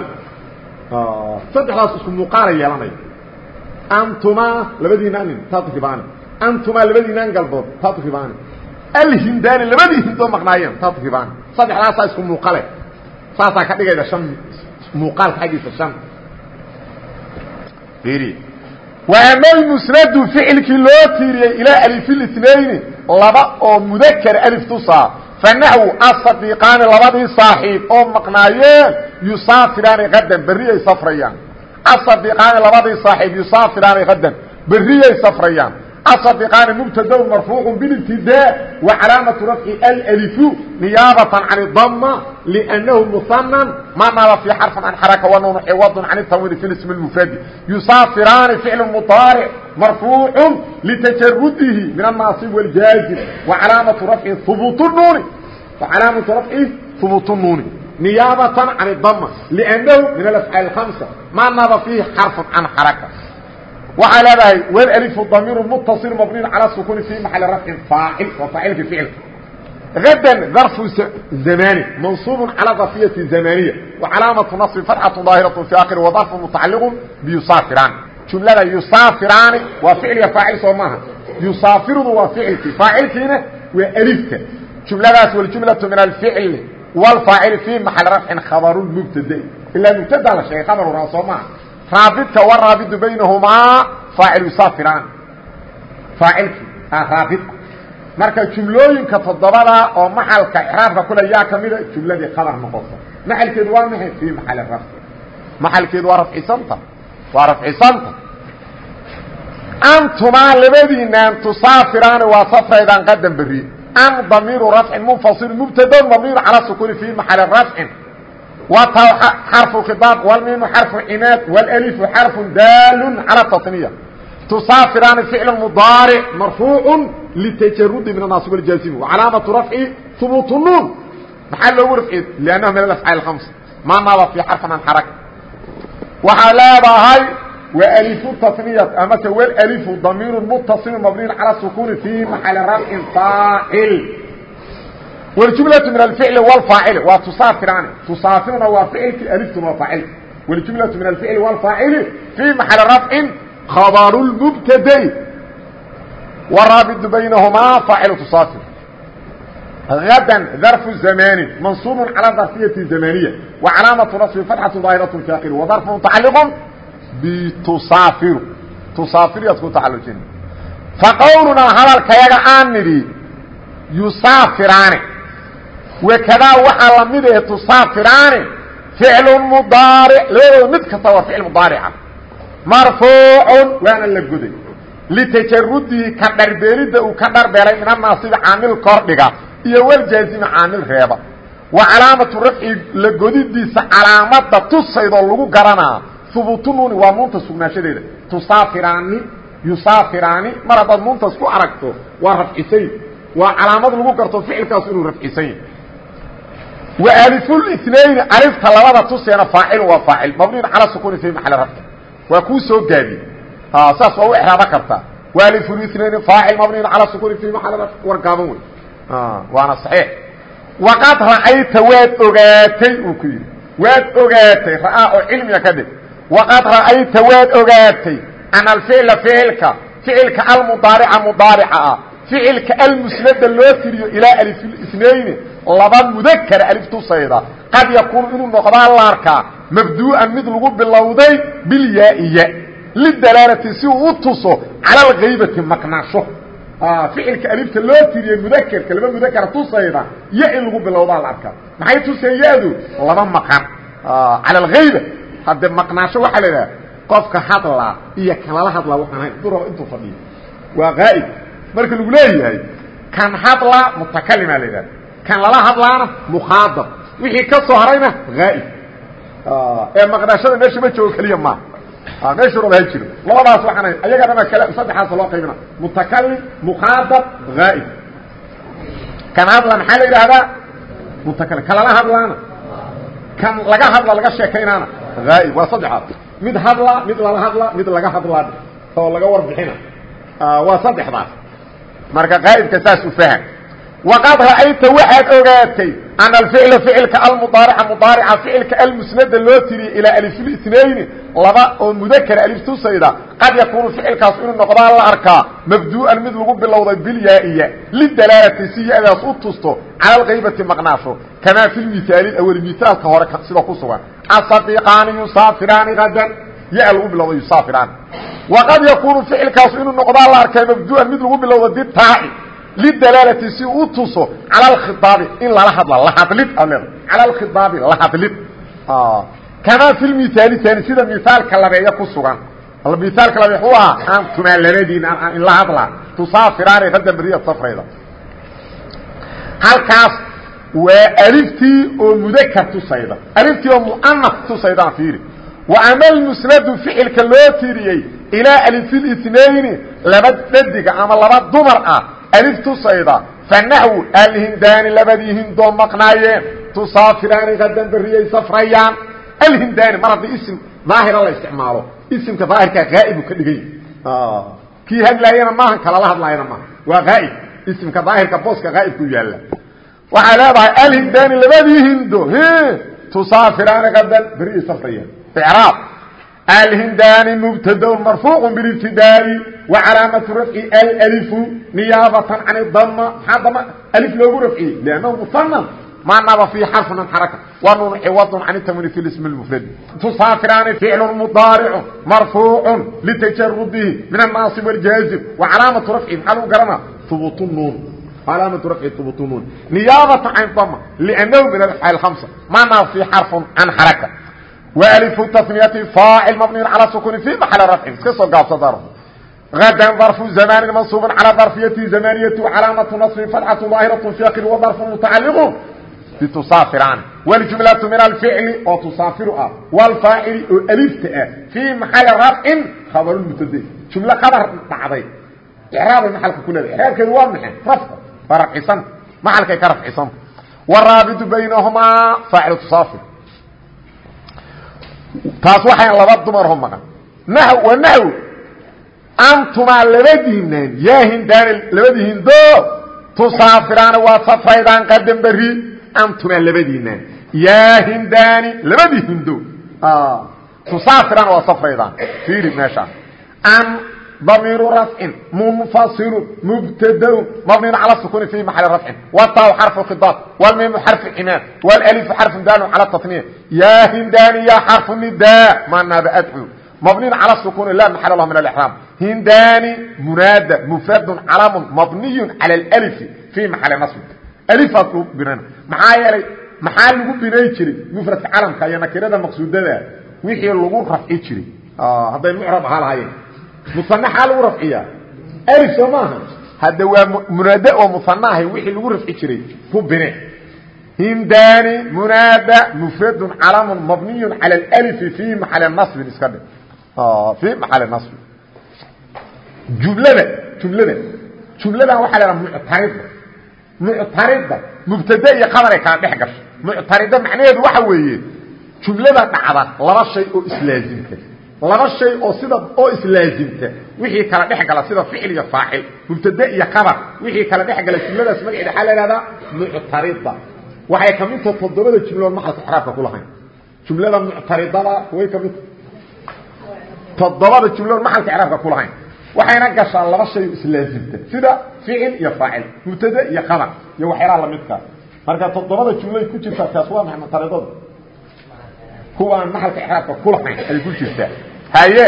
Saddexdaas isku muuqaala yeelanaya antuma labadiina nin tadribaani antumaa labadiinaan galbood tadribaani alhindaani labadii hindoo maqnaayeen tadribaani saddexdaasaa isku muuqale. Saasaa ka dhigayda shan muuqaalka xaggiisa shan ama almusnadu ficilkii loo tiiriyey ilaa alifilitnayni laba oo mudakar alif tusaa fanaxwu asadiiqaani labadii saaxiib oo maqnaayeen yusaafiraani qadan berriyay safrayaan. Asadiiqaani labadii saaxiib yusaafiraani qadan berriyay safrayaan الصدقان مبتدا مرفوع بالابتداء وعلامة رفع الألف نيابة عن الضمة لأنه مثنى ما نال في حرف عن حركة ونون عوض عن التنوين في الاسم المفرد يسافران فعل مضارع مرفوع لتجرده من الناصب والجازم وعلامة رفع ثبوت النون وعلامة رفع ثبوت النون نيابة عن الضمة لأنه من الأفعال الخمسة ما نال فيه حرف عن حركة waxaa leedahay wlألف ضمير متصل مبني على سكون في محل رفع فاعل وفاعل فعل غدا ظرف زماني منصوب على ظرفية زمانية وعلامة نصب فتحة ظاهرة في آخر وظرف متعلق بيسافران جملة يسافران وفعل فاعل سوماها يسافر وفعل فاعل وألفك جملة والجملة من الفعل والفاعل في محل رفع خبر المبتدا إلا مبتدا على شيء خبر راسوماها raabidka waraabidu baynahumaa faacil yusaafiraan faacilki raabid marka jumlooyinka toddobada oo maxalka ixraabka kule yaa kamida jumladii qabar noqoto. Maxalkeedu waa maxay? Fii maxali rafci. Maxalkeedu waa rafcisanta waa rafcisanta antumaa labadiinaan tusaafiraani waa safraydaan qadan beri an damiiru rafcin munfasil mubtadon mabniyu calaa sukuni fii maxali rafcin wata xarfu khiaab wlmiimu xarfu cimaad wlalifu xarfu daalun calى tasniya tusaafiraani ficlu mudaaric marfuucu litajarudi min anaasib اljaazimi wacalaamatu rafci hubuut nuun maxaa loogu rafciye lannahu min alafcaal اhams ma naaba fii xarfan an xaraka waxaa leedahay walifu tasniyat amase wlalifu damiiru mutasilu mabniyu calى sukuni fii maxali rafcin faacil wاljumlaةu min alficli wاlfaacili waa tusaafirani tusaafirna waa ficilki aliftuna waa faacilki wاljumlaةu min alficli wاlfaacili fii maxali rafcin khabaru lmubtadai waraabidu baynahumaa faacilu tusaafir غدا ظرف زمان منصوب على ظرفية زمانية وعلامة نصب فتحة ظاهرة في آخره وظرف متعلق بتصافر تصافر يدخل تعلجين فقولنا هذا الكيغا آن نري يسافران wakadaa waxaa la mid ahe tusaafiraani ficlu mudaaric labadooda mid kasta waa ficil mudaarica marfuucun waana la goday litajarudihi ka dharbeelidda uu ka dharbeelay min anaasibi caamil kordhiga iyo waljaazimi caamil reeba. Wa calaamatu rafci la godidiisa calaamada tusaydoo lagu garanaa. Hubuutu nuuni waa nuunta sugnaanshadeeda tusaafiraani yusaafiraani mar haddaad nuuntaas ku aragto waa rafcisay waa calaamad lagu garto ficilkaas inuu rafcisany waalifulitnayn alifta labada tuseena faacil waa faacil. Mabniun calaa sukuni fi maxali rafci waa kuu soo gaadi. Saas waa u exraaba kartaa waalifulitnayn faacil mabniun calaa sukuni fi maxali rafci war gaaban wey. Waana saxiix. Waqad ra'ayta waad ogaatay uu ku yidhi. Waad ogaatay ra'aa oo cilmiga ka dhig. Waqad ra'ayta waad ogaatay ana alficla ficilka ficilka almudaarica mudaarica ah. Ficilka almusnada loo tiriyo ilaa alifulitnayni laba mudakr alif tusayda qad yakuunu inuu noqdaa la arkaa mabduu'an mid lagu bilowday bilyaa-iya lidalaalati si uu u tuso cala alghaybati maqnaasho. Ficilka alifta loo tiriyey mudakerka laba mudakara tusayda ya in lagu bilowdaa la arkaa maxay tuseen ya-du laba maqan cala alghayba haddee maqnaasho waxaa la idhaha qofka hadlaa iyo kan lala hadlaa waxaan hayn du rabo intuu fadhiyo. Waa qaa'ib marka lagu leeyahay kan hadlaa mutakalima la yidhahda kan lala hadlaana mukhaadab wixii ka soo harayna haa'ib ee maqnashada meesha ma joogo keliya maaha meeshu raba ha jiro labadaas waxaan ayaga dhama kale saddexaas loo qaybina mutakalim mukhaadab haa'ib kan hadla maxaa la yidhaahdaa mutakalim kan lala hadlaana kan laga hadla laga sheekaynaana haa'ib waa saddexaas mid hadla mid lala hadla mid laga hadlaa oo laga warbixina waa saddexdaas marka qaa'ibka saas u faham waqad ra'ayta waxaad ogaatay ana alficla ficilka almudaarica mudaarica ficilka almusnada loo tiriyey ilaa alifulitnayni laba oo mudakara alif tusayda qad yakuunu ficilkaas inuu noqdaa la arkaa mabduu'an mid lagu bilowday bilyaa-iya lidalaalati si ya-daas u tusto cala alkaybati maqnaasho kamaa fi lmihaali awali mihaalka hore sida ku sugan asadiqaani yusaafiraani hadan ya lagu bilowday yusaafiraani waqad yakuunu ficilkaas inuu noqdaa la mid lagu bilowda bitaaci lidalaalati si u tuso cala alkhidaabi in lala hadla lahadlid ad leeda cala alkhidaabi lahadlid kamaa fi lmithaali taani sida mihaalka labeeya ku sugan. Mihaalka labe wxuu ahaa aan tumaa labadiina aan inla hadlaa tusaafiraani hadda beriya safrayda. Halkaas waa aliftii oo mudakar tusayda. Aliftii oo muanaf tusaydaan fiiri. Wa ama almusnadu ficilka loo tiriyey ilaa alifilitnayni laba dhadiga ama laba dumar ah alif tusayda fanaxwu alhindaani labadii hindoo maqnaayeen tusaafiraani hadan beriyay safrayaan alhindaani mar haddii ism daahira la isticmaalo isimka daahirkaa haa'ibu ka dhigay kii hadlaayana maaha kalala hadlaayana maaha waa haa'ib isimka daahirka booska haa'ibku yaalla waxay leedahay alhindaani labadii hindo tusaafiraani hadan beriyay safrayaan icraab alhindani mbtad marfuuq bاbtidaaءi وcalaamaةu rafci alأlifu niyaabatan can dama maxaa dam alif loogu rafciyey لannahu musanan ma naba fii xarfi min xaraka wa nun ciwadun can tamwiin fi ism mfradi tusaafiraani ficlu mudaaricu marfuucu litajarudihi min الnaasib wاljaazim وcalaamaةu rafci maxaa lagu garana hubuut nuun calaamaةu rafci hubuut nuun niyaabatan can dama لأnnahu min aafcaal hamsa ma naba fii xarfi can xaraka وألف تثنية فاaعل مبني على سكون في محل رفع iska soo gaabsada غدا ظرف زمان منصوب على ظرفيته زمانية وعلامة نصب فتحة ظاهرة في آخر وظرف متعلق بتصافران والجملة من الفعل oo تصافر ah والفاaعل oo ألفta ah في محل رفع خبر المبتد جملة خبر dhacday إعراaبay محلka ku leedahay إعراaبkeedu waa مaحay رفع waa رفعisan محلكay ka رفعisan والرابط بينهmaa فاaعل تصافر taas waxaan laba dumaroo maqan. Waa naxw antumaa labadiinaan yaa hindaana labadi hindo tusaafiraana waa safraydaan qadan beri antumaa labadiinaan yaa hindaani labadii hindo tusaafiraana waa safraydaan fiiri meeshaas damiiru rafcin munfasilun mubtadaun mabniin cala sukuni fii maxali rafcin wataau xarfu khidaab wlmiimu xarfu cimaad wlalifu xarfu daanu cala tatniya yaa hindaani ya xarfu nida maa naaba adcu mabniin cala sukuni laa maxal lah min alixraam hindaani munaada mufradun calamun mabniyun cala allifi fii maxali nasbi alifaad u binana maxaa yeelay maxaa lagu binay jiray mufradka calamka iyo nakirada maqsuudada wixii lagu rafci jiray hadday mucrab ahaa lahayeen muanaxaa lagu rafciya alif soo maaha hadda waa munaade oo muana ahay wixii lagu rafci jiray ku bine hindani munaada mfrad calm mabniy calى اlf fi maxali naصbin iska dhe fi maxali naصbi jumlada jumlada jumladan waxa la muctarida muctarida mubtade iyo qabaray kala dhex gasho muctarida macnaheedu waxa weeye jumlada dhacda laba shay oo islaazimta laba shay oo sida oo islaazimta wixii kala dhex gala sida ficil iyo faacil mubtade iyo qabar wixii kala dhex gala jumladaas magaceeda waxaa la ihahdaa muctarida waxay ka mid tahay toddobada jumlood maxalka ixraabka ku lahayn. Jumlada muctaridada way ka mid toddobada jumlood maxalka ixraabka ku lahayn. Waxayna gashaa laba shay islaazimta sida ficil iyo faacil mubtade iyo qabar iyo waxyaalaha lamidkaa marka toddobada jumlay ku jirtaa taas waa maxay muctaridada kuwaa maalka raabka kulahayn ayay ku jirtaa haye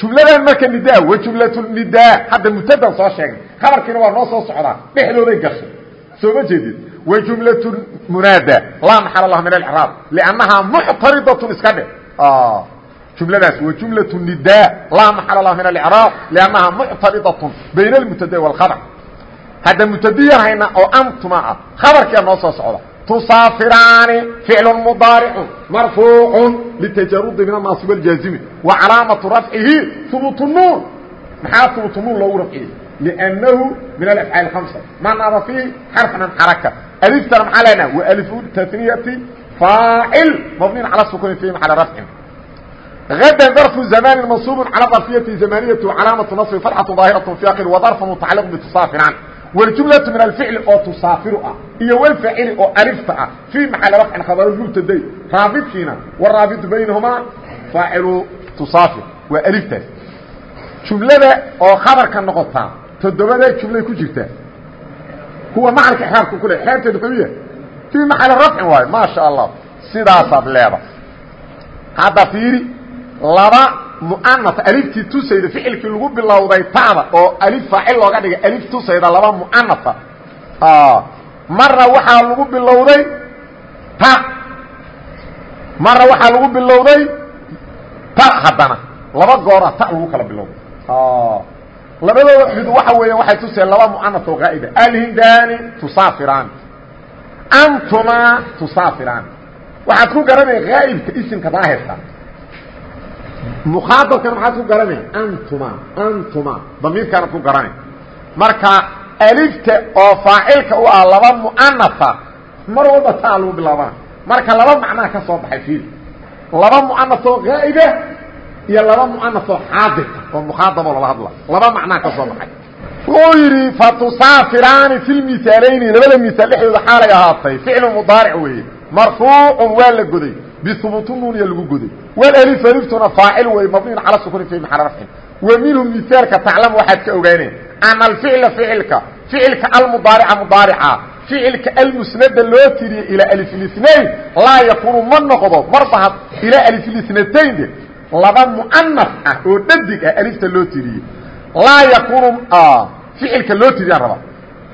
jumladan marka nidaa wajumlatnidaa hadda mubtadan soo sheegnay khabarkiina waa noo soo socdaa dhexdooday gashay soo ma jeedin. Wajumlatu munaada laa maxal laha min alcraab lannahaa muctaridatun iska dhe jumladaas. Wajumlatu nidaa laa maxal laha min alcraab lannahaa muctaridatun bayna almubtada walkhabar. Hadda mubtadiyan haynaa oo antuma ah. Khabarkiia noo soo socda. تusaafiraani فiعل مضاaرع مرفوع لتجaرد من الناaصب الجاaزم وعaلاaمaة رفعihi ثبوت النون مaxaa ثبوت النون loogu رفعiyey لأنه من الأفعاaل الخمسة mنaaba فيه حرف من حركة ألفتna مaa lena وألف تثنية فاaعل مبني على السكون في محل رفع غدا ظرف زمان منصوب على ظرفية زمانية وعلامة نصب فرحة ظاهرة في آخر وظرف متعلق بتصافر wاjumlaةu min aficli oo tusaafiru ah iyo wlfaacili oo alifta ah. Fii maali rafcin khabar mubtaday raabidkiina waraabidu baynahumaa faacilu tusaafir. Waa aliftaas jumlada oo khabarka noqotaa toddobada jumlay ku jirtaa kuwa macalka xaabka kule xeebteed xuya fii maali rafcin waayo maa sha allah sidaasaad leeda hadda fiiri laba mu'anaf aliftii tusayda ficilkii lagu bilowday ta'da oo alif faacil looga dhigay alif tusayda laba mu'anafa. Marna waxaa lagu bilowday ta. Marna waxaa lagu bilowday ta haddana. Laba goora ta lagu kala bilowday. Labadooda mid waxa weeya waxay tuseen laba mu'anaf oo qaa'ida alhindani tusaafiraan. Antuma tusaafiraan. Waxaad ku garanaya qaa'ibka isimka daahirka mukhaadabkana maxaad ku garanaya antuma antuma damiirkaanaad ku garanay marka alifta oo faacilka u ah laba mu'anafa mar walba taa lagu bilaabana marka laba macnaa ka soo baxay fiil laba mu'anaf oo qaa'ida iyo laba muanafoo xaadirka oo mukhaadaboo lala hadla laba macnaa ka soo baxay wuxuu yidhi fatusaafiraani fi lmisaalayni labada misaal dhexdooda xaalay ahaatay ficlu mudaaric weeye marfuucun waa la goday bihubuutu nuuniya lagu goday walalifu aliftuna faacil wey mabniin cala sukuni fi maxal rafcin wa minhu misaalka taclam waxaad ka ogaaneen ana alficla ficilka ficilka almudaarica mudaarica ficilka almusnada loo tiriye ilaa aliflisnayn laa yakuunu ma noqdo marba had ilaa aliflisnatayn laba muanaf ah oo dhadig ah alifta loo tiriyey laa yakunu ficilka loo tiriyaan rabaa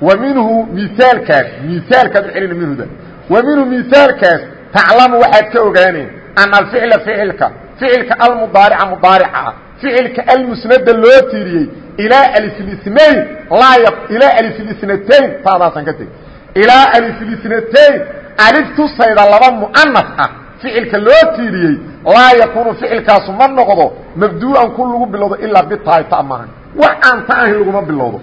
wa minhu miaalkaas miaalkaad u celina minhuda wa minhu miaalkaas taclamu waxaad ka ogaaneen ana alficla ficilka ficilka almudaarica mudaarica ah ficilka almusnada loo tiriyey ilaa aliflisnayn ilaa aliflisnatayn taadaasaan ka tegi ilaa aliflisnatayn alif tusayda laba mu'anas ah ficilka loo tiiriyey laa yakuunu ficilkaasu ma noqdo mabduu'an ku lagu bilowdo ilaa bitahay ta maahan. Wax aan ta ahayn laguma bilowdo.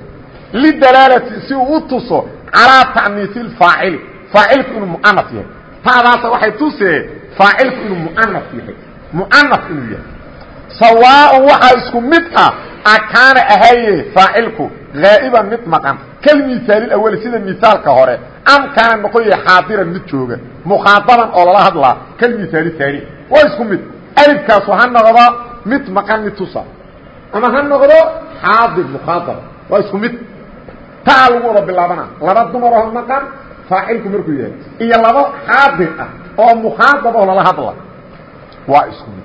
Lidalaalati si uu u tuso calaa ta'niisi lfaacili faacilku inuu mu'anas yahay taadaasa waxay tusee faacilku inuu mu'anas yahay. Mu'anas inuu yahay. Sawaaءn waxaa isku mid ah akaana ahaye faacilku haa'iban mid maqan. Kalmisaali awali sida misaalka hore am kaana noqon yahay xaadiran mid jooga mukhaadaban oo lala hadlaa kalmisaali taani waa isku mid. Alifkaasu ha noqdo mid maqan mid tusa. Ama ha noqdo xaadir mukhaadab. Waa isku mid. Taa lagu wada bilaabana laba dumaroo maqan faacilku markuu yahay iyo laba xaadir ah oo mukhaadab oo lala hadla waa isku mid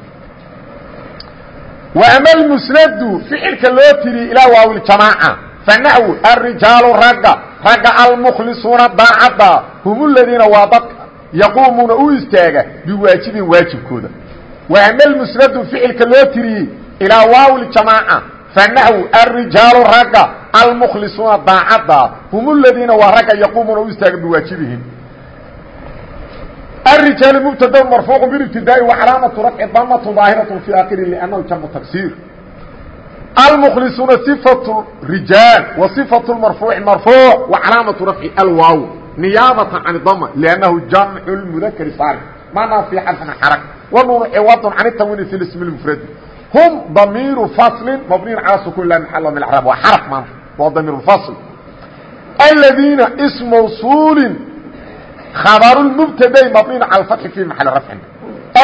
وأmا المسند فicilka loo tiriye ilaa waawiljamاعة فنحو الرijaaل ragga ragga alمkلصuuna daacadda hm الadiina waa dadka يquumuuna u istaaga biwaajibin waajibkooda وأmا المسند فicilka loo tiriyey ilaa waawiljamاعة فنحو الrijaaل ragga alمkلصuuna daacadda hm الadiina waa ragga يquumuuna u istaaga biwaajibihim الرجال مبتدا مرفوع بالابتداء وعلامة رفع ضمة ظاهرة في آخره لأنه جمع تكسير المخلصون صفة الرجال وصفة المرفوع مرفوع وعلامة رفع الواو نيابة عن الضمة لأنه جمع المذكر صالح معنى في حرف حركة والنون عوض عن التنوين في الاسم المفرد هم ضمير فصل مبني على سكون لا محل من العرب وحرف منه وضمير الفصل الذين اسم موصول خبر المبتدا مبني على الفتح في محل رفع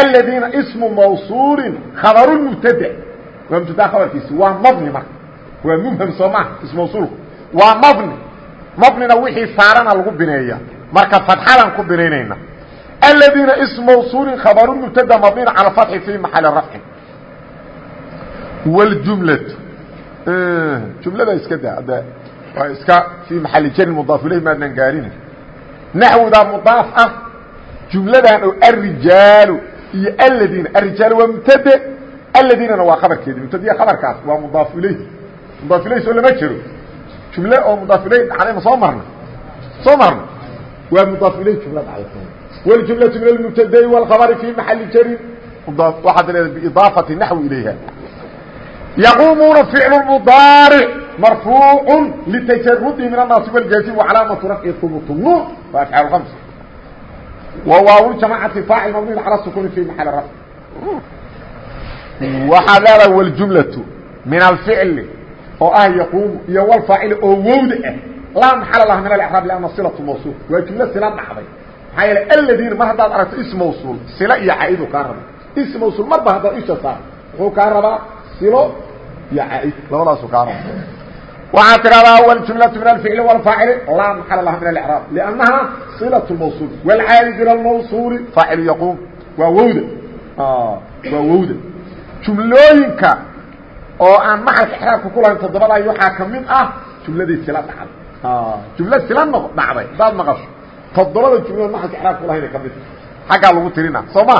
الذين اسم موصول خبر المبتدا ومبتدا خبرkiisa waa mبني marka waa مبهم sooma اسم موصول waa mبني mبنina wixii saarana lagu bineeya marka فتحadan ku binaynayna الذين اسم موصول خبر المبتدا مبني على الفتح في محل رفع والجملة jumlada iska da d waa iska fii maxali jar mudaaf ilayh maadnan gaarinay naxwudaa mudaaf ah jumladan oo arijaalu iyo aladiina arijaalu waa mubtade aladiinana waa abarkeedi mubtadiya kabarkaas waa mudaaf ilayh mudaaf ilayh soo lama jiro. Jumle oo mudaaf ilayh dhacdayma soo marna? Soo marna. Waa mudaaf ilayh jumla dhacday waljumlatu min almubtadayi wاlkhabari fii maxali jarin waad leedahay biidaafati naxwi ilayha. yaquumuuna ficlu mudaaric marfuucu litajarudi min annaasi wاljaasim wacalaamatu rafci hubuut nuun waa afcaal hams wa waaw jamacati faacil mabniin cala sukuni fi maxali rafc waxaa leedahay wاljumlaةu min alficli oo ah yaquumu iyo wlfaacili oo wowda ah laa maxala laha min alcraab lana silatu mawsuul waa jumlo sila dhacday maxaa yeele aladiina mar haddaad aragto is mawsuul sila iyo caa'idu kaa raba is mawsuul marba haddaad isha saar wuxuu kaa rabaa silo iyo caaid labadaasu kaa raba waxaa tidhahdaa wاljumlaة min alficli wاlfaacili laa maxala laha min alcraab لannaha silaة mawsuul wاlcaadi min almawsuuli faacilu yaquum waa wowda waa wowda jumlooyinka oo aan maxalka xraabka ku lahayn toddobadaay waxaa ka mid ah jumladii sila dhacday jumla sila noq dhacday hadaad maqasho toddobada jumladood maxalka xraabka ku lahayna ka mid xaggaa lagu tirina soo ma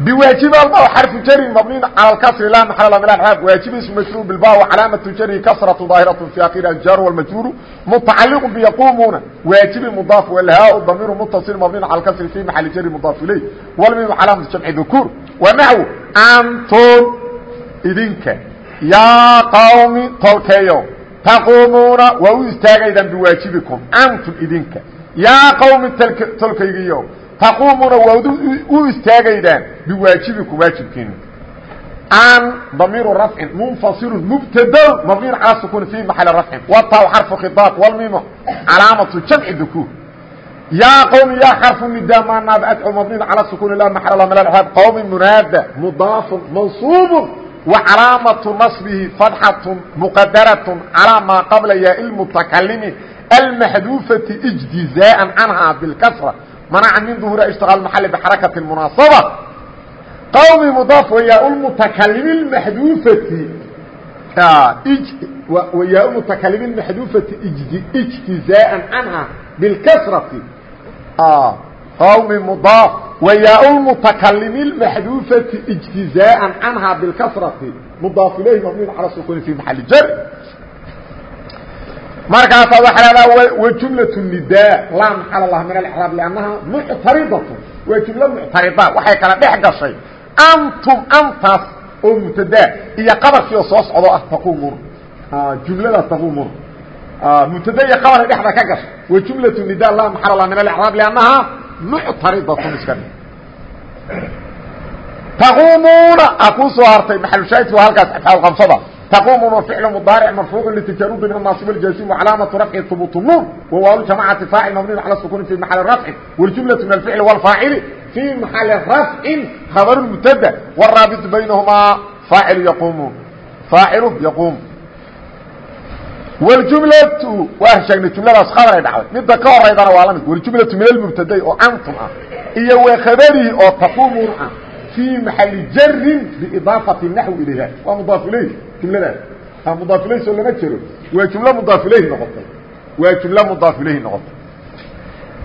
بواaجب حرف jر مبني على الكسر لا محل من العراب واaجب اسم مجرور بالباء وعلامة جر كسرة ظاهرة في آخر الجار والمجرور متعلق بيقومون واaجب مضاف والهاء ضمير متصل مبني على الكسر في محل جر مضاف إليه والميم علامة جمع ذكور ونحو أنتم idinka يا qوم tolkeyo تقومuuna waa u istaagaydaan بواaجiبكم أنتم idinka يا qوم tolkaygiyo taquumuuna waa u istaagaydaan biwaajibikum waajibkiina an damiiru rafcin munfasilu mubtado mabniin calaa sukuuni fii maxali rafcin wataw xarfu khiaab walmiimo calaamatu jamci dukuur yaa qowmi yaa xarfu nidaa maanaad adcu mabniin calaa sukuuni laa maxal la mala aab qowmi munaada mudaafun mansuubun wa calaamatu nasbihi fadxatun muqadaratun calaa maa qabla yaa ilmutakallimi almaxduufati ijtizaa'an canhaa bilkasra منع من ظهور اشتغال محل بحركة المناصبة قوم مضاف وياء المتكلم المحذوفة وياء المتكلم المحذوفة اجتزاء عنها بالكسرة قوم مضاف وyاء المتكلم المحdوفة اجتiزاء عنها بالكسرة مضاaف إليه مبني على سكون في محل jر markaasa waa hahdaa وجuملة النداء laa محل لh من الإعراب لأنها معتaرضة waa جuملة معتaرضة waxay kala dhex gaشhay أnتم أntaas oo مبتدا iyo qabarkii oo soo socdo ah تقuمuna جuمladaas تقuمuna مبتدا iyo qabaray dhexda ka gaشhay وجuملة النداء laa محل لh من الإعراب لأنها معتaرضة iska تقuمuna a kuu soo hartay محaلشhaahidku waa halkaas أفعاaل قمsada تقوم فعل مضارع مرفوع لتجرد من الناصب الجازم وعلامة رفع ثبوت النون وواو الجماعة فاعل مبني على السكون في محل رفع والجملة من الفعل والفاعل في محل رفع خبر المبتدا والرابط بينهما فاعل يقوم فاعل يقوم والجملة waa sheegnay jumladaas khabaray dhacday midda ka horeydana waa la mid waljumlatu min almubtada'i oo antum ah iyo waa khabarihi oo taquumuun ah biidaafati naxwi ilayha waa mudaaf ilayh jumladaas mudaaf ilayh soo lama jero waa jumlo mudaaf ilayhi noqotay waa jumlo mudaaf ilayhi noqotay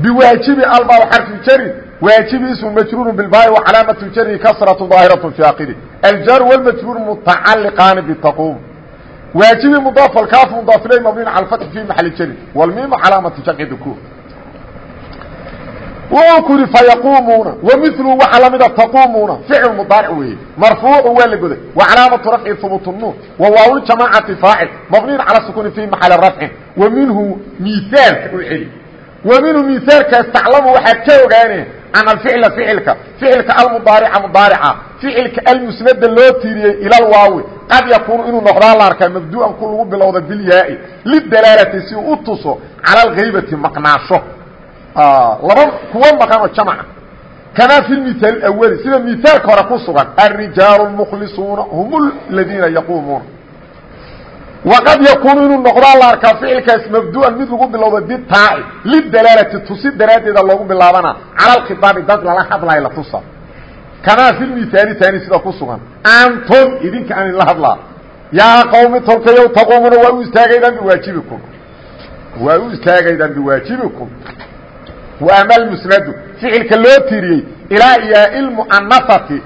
biwaajibi alba xarfu jari waajibi ismu majruur bilbaai wacalaamatu jari kasratu daahiratu fi akhiri aljar wاlmajruur mutacaliqaani bitaquum waajibi mdaaf alkaaf mdaaf ilay mabniin cala alfatxi fi maxali jari wاlmiimu calaamati jamci dukuur wuxuu ku yihi fayaquumuuna wamiluhu waxaa lamida taquumuuna ficil mudaaric weeye marfuucu waa la goday wa calaamatu rafci hubuut nuun wa waawljamaacati faacil mabniin cala sukuni fi maxali rafcin wa minhu miaalka u celi wa minhu miaalkaas taclamu waxaad ka ogaane an alficla ficilka ficilka almudaarica mudaarica ficilka almusnada loo tiiriyey ila lwaawi qad yakuunu inuu noqdaa la arkaa mabdu'an ku lagu bilowda bilyaai lidalaalati si uu u tuso cala alghaybati maqnaasho laba kuwa maqan oo jamca kamaa fi miaal awali sida miaalka hore ku sugan alrijaalu mkhlisuuna hum ladiina yaquumuuna waqad yakuunu inuu noqdaa la arkaa ficilkaas mabdu'an mid lagu bilowda bitaaci lidalaalati tusi daraaddeeda loogu bilaabana cala alkhitaabi dad lala hadlayo la tusa kamaa fi miaali taani sida ku sugan antum idinka aan la hadlaa yaa qawmi tolkayow taquumuuna waa u istaagaydaan biwaajibikum waa u istaagaydaan biwaajibikum ama almusnadu ficilka loo tiriyey ilaa yaai lmu'anafati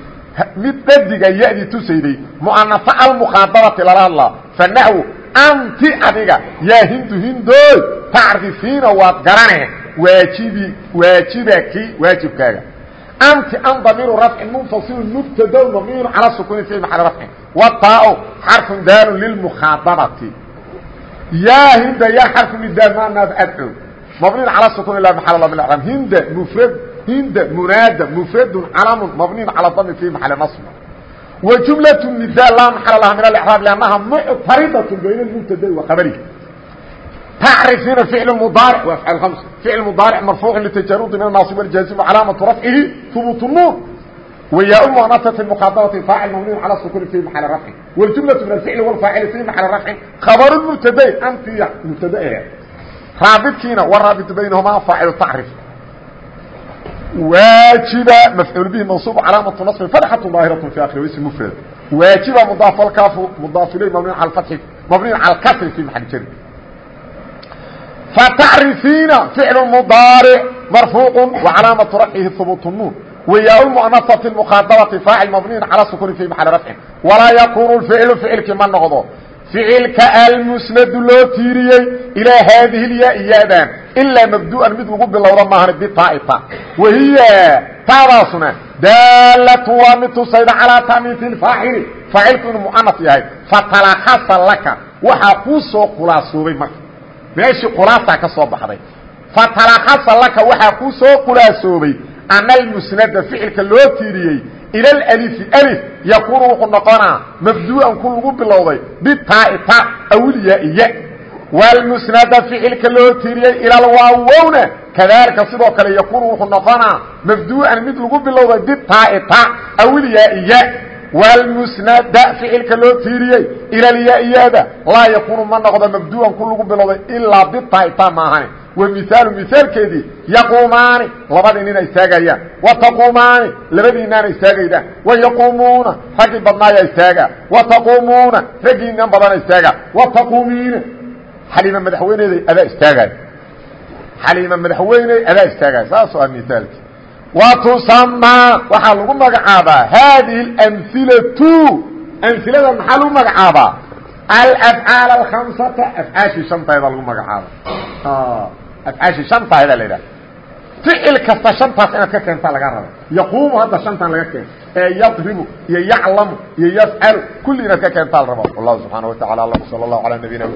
mid dadiga yadii tusayday mu'anafa almukhaadabati lala hadlaa fanaxwu anti adiga yaa hindu hindooy tacrifiina waad garane waajibi waajibaki waajibkaaga. Anti an damiiru rafcin munfasilu mubtado mabniyun cala sukuni fi maxali rafcin wataao xarfun daalun lilmukhaadabati yaa hinda yaa xarfu nidaa maanaad adco مبني على سكون لا محل له من الاعراب هند مفرد هند منادى مفرد علم مبني على الضم في محل نصب وجملة النداء لا محل لها من الاعراب لانها معترضة بين المبتدا وخبره تعرفين فعل مضارع وافعل خمسه فعل مضارع مرفوع لتجرد من الناصب والجازم وعلامة رفعه ثبوت النور ويا المؤنثة المخاطبة فاعل مبني على السكون في محل رفع والجملة من الفعل والفاعل في محل رفع خبر المبتدا انت مبتدا raabidkiina waraabit baynahmaa faacil tacrif waajiba mafcuul bihi mansuub calaamatu naصbi fatxatu daahiratu fi akhiri ism mufrad. Waajiba mudaaf alkaafu mudaaf ilay mabniy cala fathi mabniy cala alkasri fi maxal jari. Fatacrifiina ficlu mudaaric marfuuq wacalaamatu rafcihi hubuut nuun wayaa lmu'anasati mukhaadabati faacil mabniyin cala sukuni fi maxali rafcin walaa yakunu ficlu ficilkii ma noqdo ficilka almusnadu loo tiiriyey ilaa haadihi lyaa-yadan ilaa mabdu'an mid lagu bilowda maahan bitaaita wahiya taadaasuna daalatu waa mid tusayda calaa tamiisi lfaacili faacilku inuu mu'anas yahay fatalakasa laka. Waxaa kuu soo khulaasoobay marka. Meeshii khulaasaa ka soo baxday. Fatalakasa laka waxaa kuu soo khulaasoobay ana almusnada ficilka loo tiiriyey ilى األف ألف يكون wuxuu noqonaa مبدوءa ku lagu bilowday btaaء ta awlyaaiya والمسنda فicilka loo tiriyey ilى waawowna kadalika sidoo kale yakun wuxuu noqonaa مبدوءan mid lagu bilowday btaaء ta awlyaaiya والمسنda فicilka loo tiiriyey ilى اlyaaiyada laa yakunu ma noqdo مبدوءan ku lagu bilowday ilaa btaaء ta maahan wamiaalu miaalkeedii yaquumaani labadii nina istaagayaan. Wataquumaani labadiinaana istaagaydaan. Wayaquumuuna raggii badnaayaa istaagaa. Wataquumuuna raggiinan badana istaagaa. Wataquumiina xaliima madaxweyneeday adaa istaagaay xaliima madaxweyney adaa istaagaya saasoo ah miaalki watusamaa waxaa lagu magacaabaa haadihi اamilatu amilada maxaa lagu magacaabaa? Alafcaal alkhamsata. Afcaashii shanteeda lagu magacaaba afcaashii shantayda la idhaha ficil kasta shantaas inaad ka keentaa laga raba yaquumu hadda shantan laga keeno ee yadribu iyo yaclamu iyo yafcalu kulli inaad ka keentaa la raba wallahu subxaana wa tacala alam sala allahu calaa nabiyina